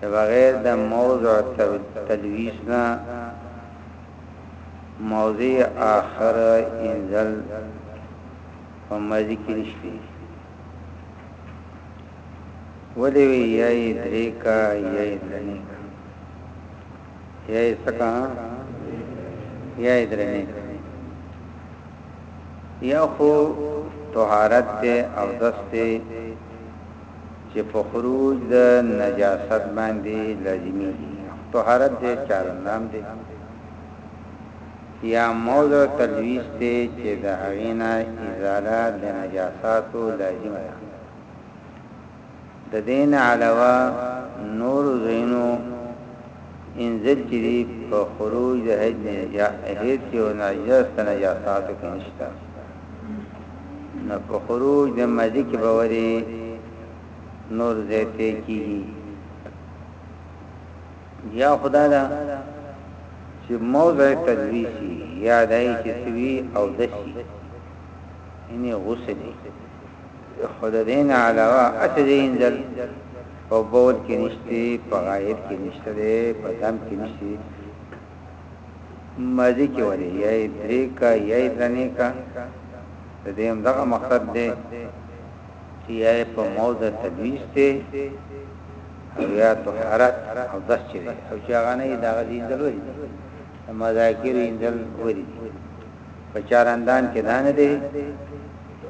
چه بغیر د موضع تلویث نه موضع آخر انزل په ماضی کی نشتی ولی وی یای دری کا یای درنی کا یای سکا یای درنی کا یا خو طهارت ته او دسته چې په خروج د نجاست باندې لازميږي خو طهارت دې چارندام دی يا موضع تلويث دی چې د هغې نه ازاله د نجاساتو لازمه ده د دې نه علاوه نور زينو انزل چې دی په خروج د حج نه یا هیڅ یو نجس د نجاساتو کې نشته نو په خروج د مزي کې به وري نور زیاتې کیږي یا خدا دا چې موضع تدویسی یا دای چې سوی او دسی یعنی غسلی خود دین علاوه اتدین دل په بول کې نشته په غایب کې نشته په دم کې نشته ماضي کې ولې یا یې درې کا یا یې درنې کا د دې هم دغه مقصد دی چې یا یې په موضع تدویس دی او یا طهارت او دس چې دی او چې هغه نه یې دغه دین دلوري دی مذاکر انزل وري دي په چارندان کې دانه دي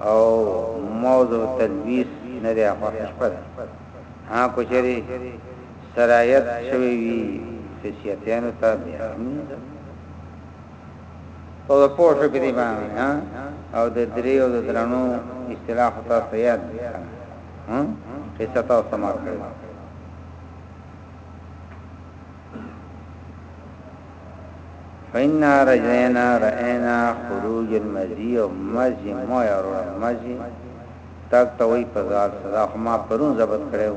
او موضوع تدویس نه دی خو شپه ها کوچري سرايت شوی وي څه شيطانو ته بيا هم نه ده ته پوه شو په دې باندې او د درې او د درنو اصطلاح ته سياد دي ها قصه تاسو سمار کړی فإنا رجعنا رأينا خروج المزي او مزي مو يارو مزي تک توي پزار صدا خما پرون ضبط کړو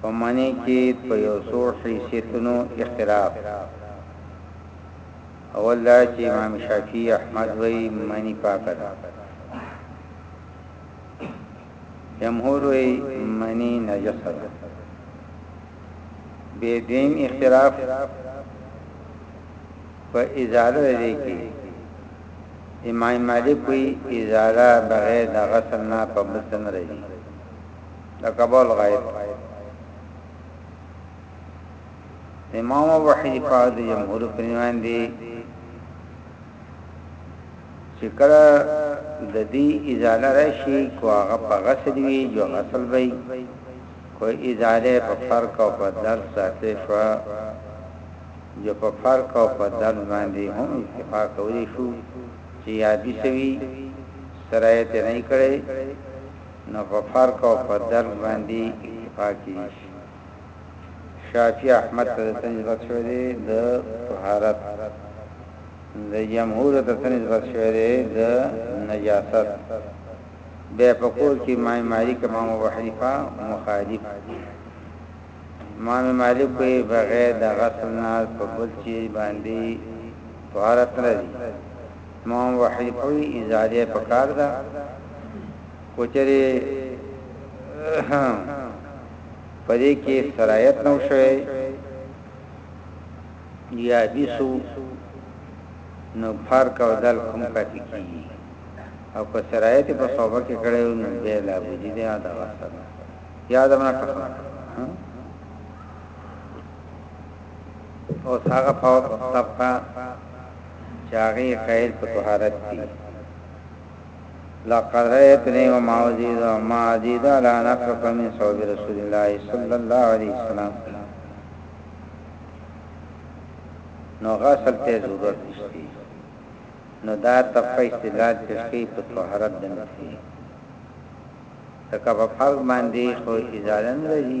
په منی کی په یو څو حیثیتونو اختلاف اول دا چی امام شافعی احمد وایی منی پاکه ده جمهور وایی منی نجسه ده بی دویم اختلاف په ازاله دی کی امام مالک وی ازاله بغیر د غسل نه په بسن رضی د کبول غایب امام ابو حنیفه د جمهور په نیوان دی چې کله د دې ازاله راشي کو هغه په غسل وی جو غسل وی کو ازاله په فرق او په درس ساتي شو جو په فرق او په درس باندې هم اتفاق کوي شو چې یادی سوي سرایت نه کړي نو په فرق او په درک باندي اکتفاء کيدی شي. شافعي احمد ته د څه نسبت شوی دی؟ د طهارت. د جمهورو ته څه نسبت شوی دی؟ د نجاست. بیا په قول کي امام مالک امام ابو حنیفه مخالف دی. امام مالک وایي بغیر د غسل نه په بل چیز باندي طهارت نه راځي. امام وحید وایی ازادی پکار ده که چیرې په دې کې سرایت نه وشوي یا بیسو نو فرق او دل کوم کافي کیږي او که سرایت په صوبه کې کړي نو به لا بودی دی دا واسطه یاد ما کړم او هغه په طبقه چې هغه يې قيل په طهارت دي لقد رايتني وما ازيد ما ازيد على ان اخلق من ثوب رسول الله صلی الله علیه وسلم نو غسل ته ضرورت نشته نو دا تفقه استدلال پیش کوي په طهارت د نفسي تکه په فرض باندې خو اجازه نه لري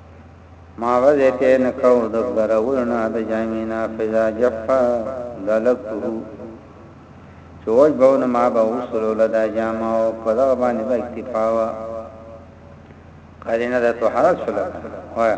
ماغه ځای ته نه کاو د ګرولو نه د جامې نه فضا جفا دلکته چې وج به نه ما به وصلو لدا جامه او په دغه باندې به اکتفا وا قرینه د طهارت شو لکه وایا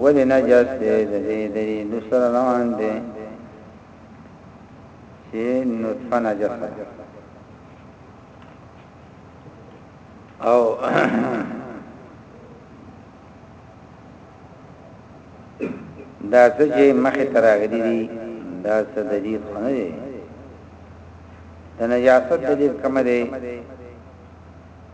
ولې نجس دی د دې دلیل سره روان دی چې نطفه نجس ده او دا څه چې مخه تراغلي دي دا څه دلیل خونه دی د نجاست دلیل کوم دی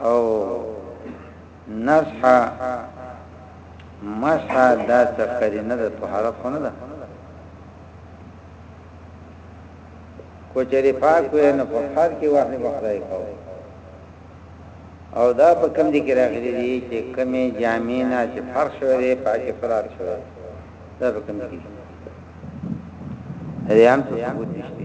او نصحه مسحه دا څه قرینه ده طهارت خونه ده کوچری پاک وې نه په خار کې واخلې بخړای کو او دا په کم دي کې راغلي دي چې کمې جامې نه چې فرش وې پاکه فرار شو دا په کم دي کې ریان څه ثبوت نشته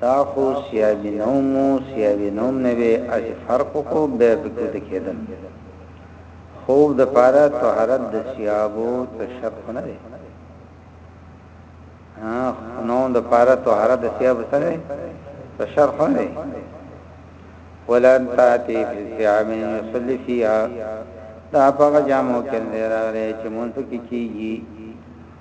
دا خو سیابی نوم وو سیابی نوم نه به اسی فرق وکړو بیا پکې وده کیدل خوب د پاره طهارت د سیابو څه شرط خو نه دی ها نوم د پاره طهارت د سیابو څه دی څه شرط خو نه دی ولن تاتی فی سیابی یصلی فیها دا پاگا جامو کندی راغلی چه منتو کی کیگی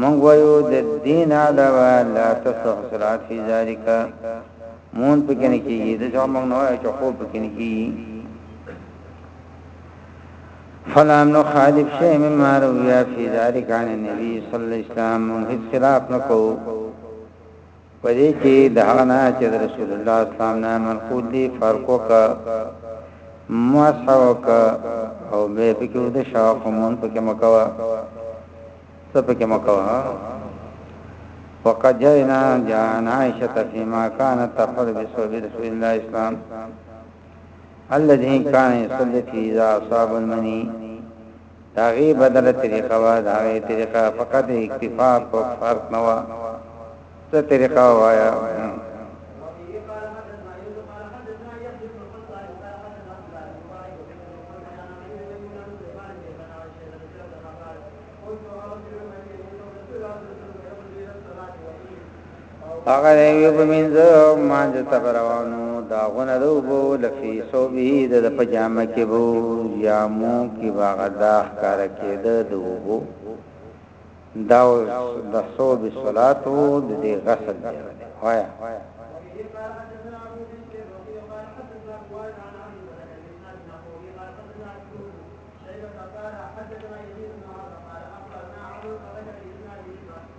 مونږ وایو د دین علاوه لا تصح صلات فی ذالک مون پکې نه کیږي د ځو مونږ نه وایو چې خو پکې نه کیږي فلام نو خالف شی مما رویا فی ذالک عن النبی صلی الله علیه وسلم هیڅ خلاف نه کوو په دې کې د هغه نه چې رسول الله اسلام نه منقول دی فرق وکا مسح وکا او به پکې د شاق مون پکې مکوا څه پکې مکوا وقد جئنا جان عائشه فيما كانت تفعل بسبب رسول الله اسلام الذي كان يصلي في اذا اصاب المني د هغې بدله طریقه وه، د هغې طریقه فقط د اکتفاء په فرض نه وه، څه طریقه وه؟ هغه یو په منځ مانځ تب روانو دا غونه دو بو لفی سو به د پجامه کې بو یا مو کې باغ دا ښکار کې د دو بو دا د سو به صلات وو د دې غسل دی وایا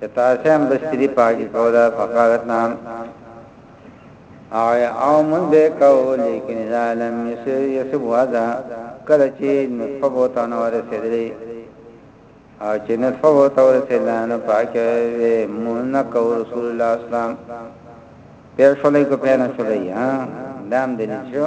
چه تاسو هم بشری پاکی کولا فقالتنا او او من به کو لیکن اذا لم يسر يسب هذا کله چې نطفه بو تا نو رسیدلی او چې نطفه بو تا رسیدلی نو پاکه مون کو رسول الله اسلام پیر شولې کو پیر نه شولې ها دام دې شو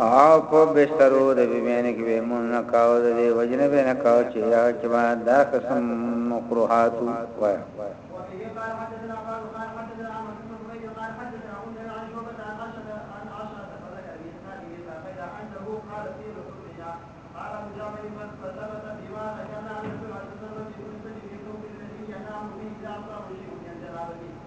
او په بسترو د بیبیانو کې به مون نه کاو د دې وجنه به نه کاو چې یا چې ما دا قسم مکروهات وای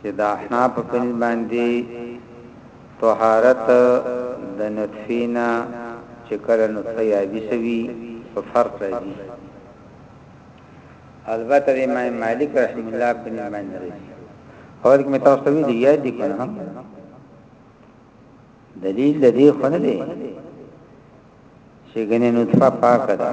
چې د احنافو په نس باندې طهارت د نطفې نه چې کله نطفه یابسه وي په فرق راځي البته د امام مالک رحم الله په نس باندې راځي اور کې متاسو ته ویل یاد دي کنه دلیل د دې خونه دی چې ګنې نطفه پاکه ده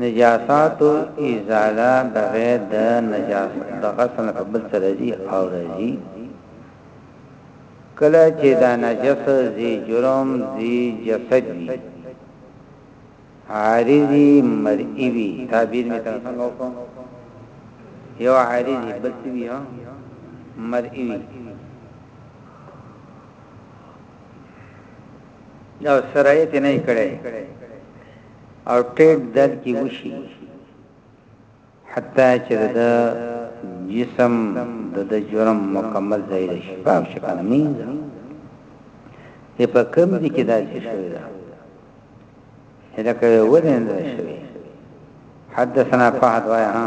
نجاساتو ازاله بغیر د نجاست د غسل په بل څه راځي او راځي کله چې دا نجس زی جرم زی جسد وي عارضی مرئی وي تعبیر می تاسو وکړو یو عارضی بل څه وي مرئی وي دا سرایت نه کړي او ټیټ دل کې وشي حتی چې د جسم د جرم مکمل ځای شي په شکل مين دی په کوم دي کې دا شي شوی دا هلکه ولې نه شوی حدثنا فهد وای ها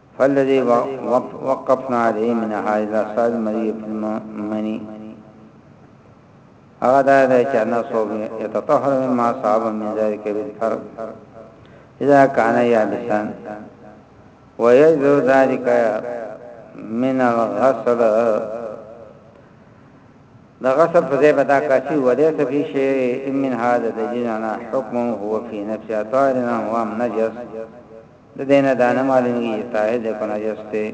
فالذي وقفنا عليه من حائز اصحاب المريض في المني هذا ده چې صوب يتطهر مما صعب من ذلك بالفرق اذا كان يابسا ويجد ذلك من الغسل دا غسل فزي بدا کاشي وليس في شيء من هذا دجنا حكم هو في نفسه طارنا هو نجس د دې نه دا نه معلومېږي چې طاهر دی که نجس دی،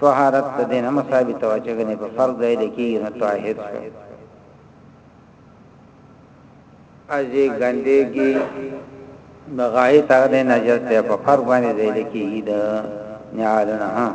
طهارت د دې نه مه ثابتوه چې ګنې په فرق ځای له کېږي نو طاهر شو. ازې ګندېږي نو غایط هغه دی نجس دی په فرق باندې ځای له کېږي د نعالو نه هم.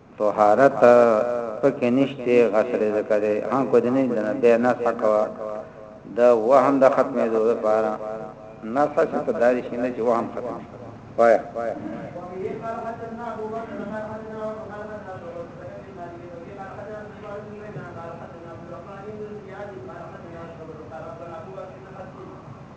طهارت پکې نشته غسل یې ځکه دی ها کو دې نه دنه بیا نه سکوا د وهم د ختمې دوه لپاره نه سچ ته داري شي نه چې وهم ختم شي وای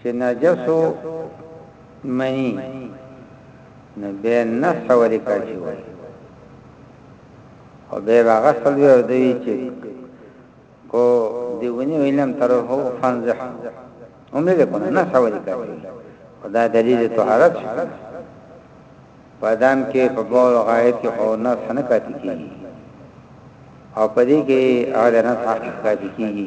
چې نجسو مني نو به نفس ولي کاشي وي او به غسل وي او دوی چې کو دیونی ویلم تر هو فنزح امید کنه نه سوالي کوي خدا دلیل طهارت پدام کې په بول غایت کې خو نه سنه کاتی کیږي او پدې کې اول نه صحیح کاتی کیږي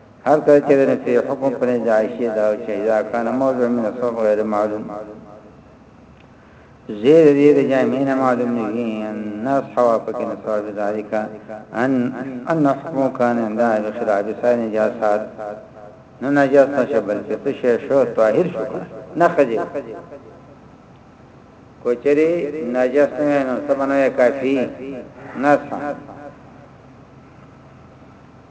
هر کله چې د نفي حکم پر ځای شي دا چې اذا کان موضوع من الصرف غیر معلوم زیر دې د جامعین معلوم نه وي الناس حوا پکې نه صاحب ذالک ان ان حکم کان عند خلاف سان جاسات نو نجاس نشه بلکې څه شی شو طاهر شو نه خځه کوچري نجاس نه نو سبنه کافي نه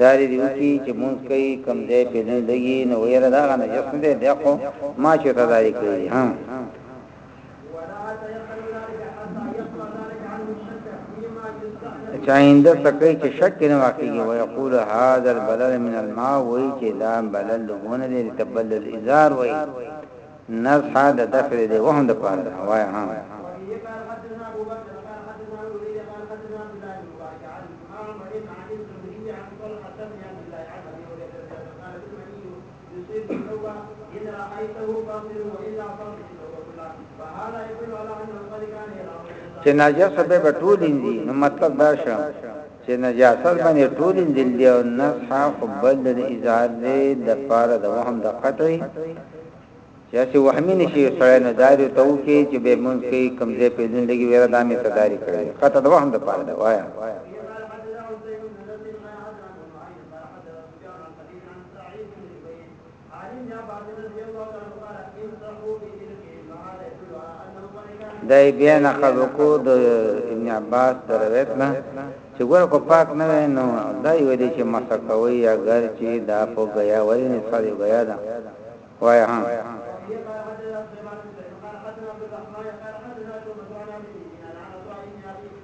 داري دي وکي چې مونږ کوي کم ځای په نه لګي نو ويره دا غنه جس نه دی خو ما چې تداري کړی ها چاینده سکه چې شک نه واقعي وي یقول هاذا البلل من الماء وای چې دا بلل لګونه دي تبلل ازار وای نزحه د دفع دی وهم د پاره ده وای ها چې ناجسه به ټول دي نو مطلب دا شه چې نجاست باندې ټول انجل دی او نصح خو بل د اظهار دی د پاره د وهم د قطعي چې چې وهمي نشي سره نه داري ته وکي چې به مونږ کې کمزې په دین لګي ویره دامه تداري کړي قطع د وهم د پاره دا وایا عالم یا باطن رضی الله تعالی عنہ قال امسحو بإرقه فهذا يدل على انه قد كان دای بیا نقل کو د ابن عباس درویت نه چې ګور کو پاک نه نو دای ویل چې مسکوي اگر چې دا په غیا ولې نه سړي غیا ده وای ها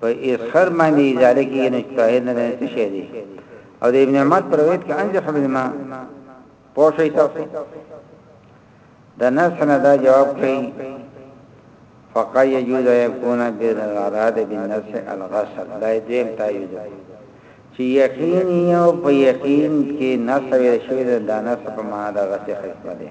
په اظهر باندې ازاله کیږي نو طاهر نه دی څه شي دی او د ابن عمر پر روایت کې انځ حمل ما پوښی تاسو د نس نه دا جواب کوي فقای یجوز یکون بالاراد بالنس الغسل دا دیم تایید چې یقین یو په یقین کې نس ویل شوی دا نس په معنا د غسل خصمه ده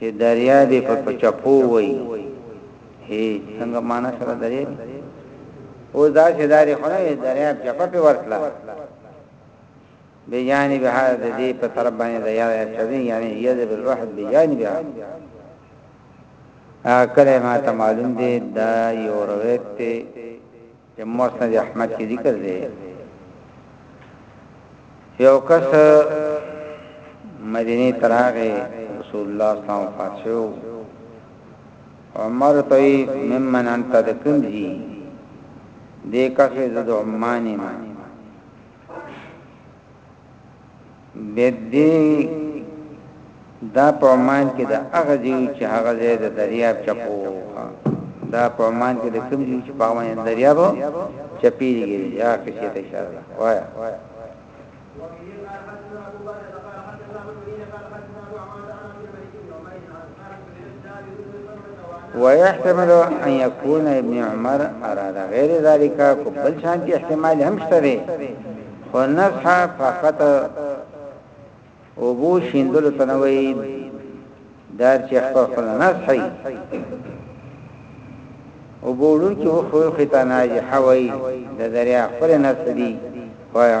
چه دریا دی په چپو وای هی څنګه معنا سره دریا دی او دا چې داري خونه دریا چپه په ورتله بیانی به هذا دی په طرف باندې د یاد چدی یعنی یاد به روح بیانی به کله ما ته معلوم دی دا یو روایت ته د مسند احمد کې ذکر دی یو کس مدینه تراغه رسول الله صلی الله علیه وسلم عمر توی ممن انت د کوم دی د کس د عمانی ما بدي دا په عمان کې د هغه ځای چې هغه ځای د دریاب چپو دا په عمان کې د کوم ځای چې په عمان دریاب چپی دی یا کسی ته اشاره ده وایا ويحتمل ان يكون ابن عمر اراد غير ذلك کو بل شانتي احتمال هم شته دی خو نصح فقط او بو شیندل تنوي دار چې خپل خپل نصح او بولون کې خو خطا نه حوي د دریا خپل نصح دی وایا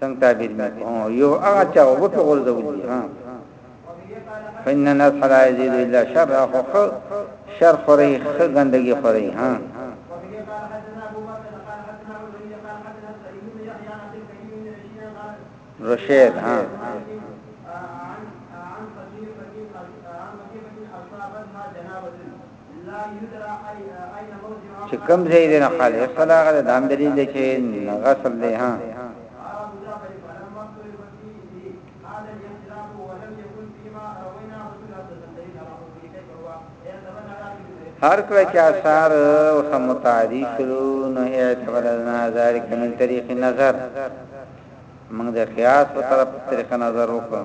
څنګه تعبیر نه کوم یو هغه چا او په غرزول دي ها فإن الناس لا يزيد إلا شر خو شر خوري خ ګندګي خوري ها رشید ها چې کم ځای دی نه خالي اصل هغه د دام دلیل دی چې غسل دی ها هر کله چې آثار او سمتاری شلو نو اعتبار نظر کمن طریق نظر موږ د قیاس په طرف طریق نظر وکړو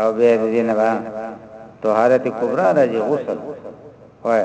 او بیا د دې نه با طهارت کبرا راځي غسل وای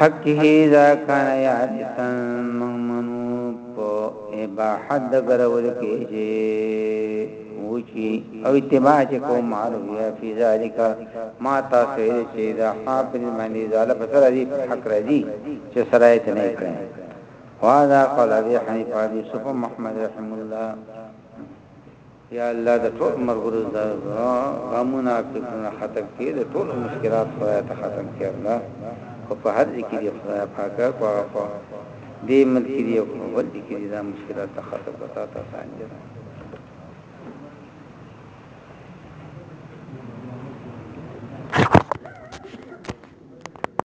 حقه اذا كان يعدسا مغمنو په اباحت د ګرول کې چې وچی او اتباع چې کوم معروف یا فی ذالک ما تاسو یې چې دا حافظ باندې زاله په سره دی حق راځي چې سرایت نه کړي واذا قال ابي حنیفه یوسف محمد رحم الله یا الله د ټولو مرګرو غمونه فکرونه ختم کړي د ټولو مشکلات خدای ته ختم کړي الله کو په هر ځای کې دی خدای پاک کو هغه په دې ملک دی او په بل ځای کې دا مشکلات ته ختم وتا ته آسان دي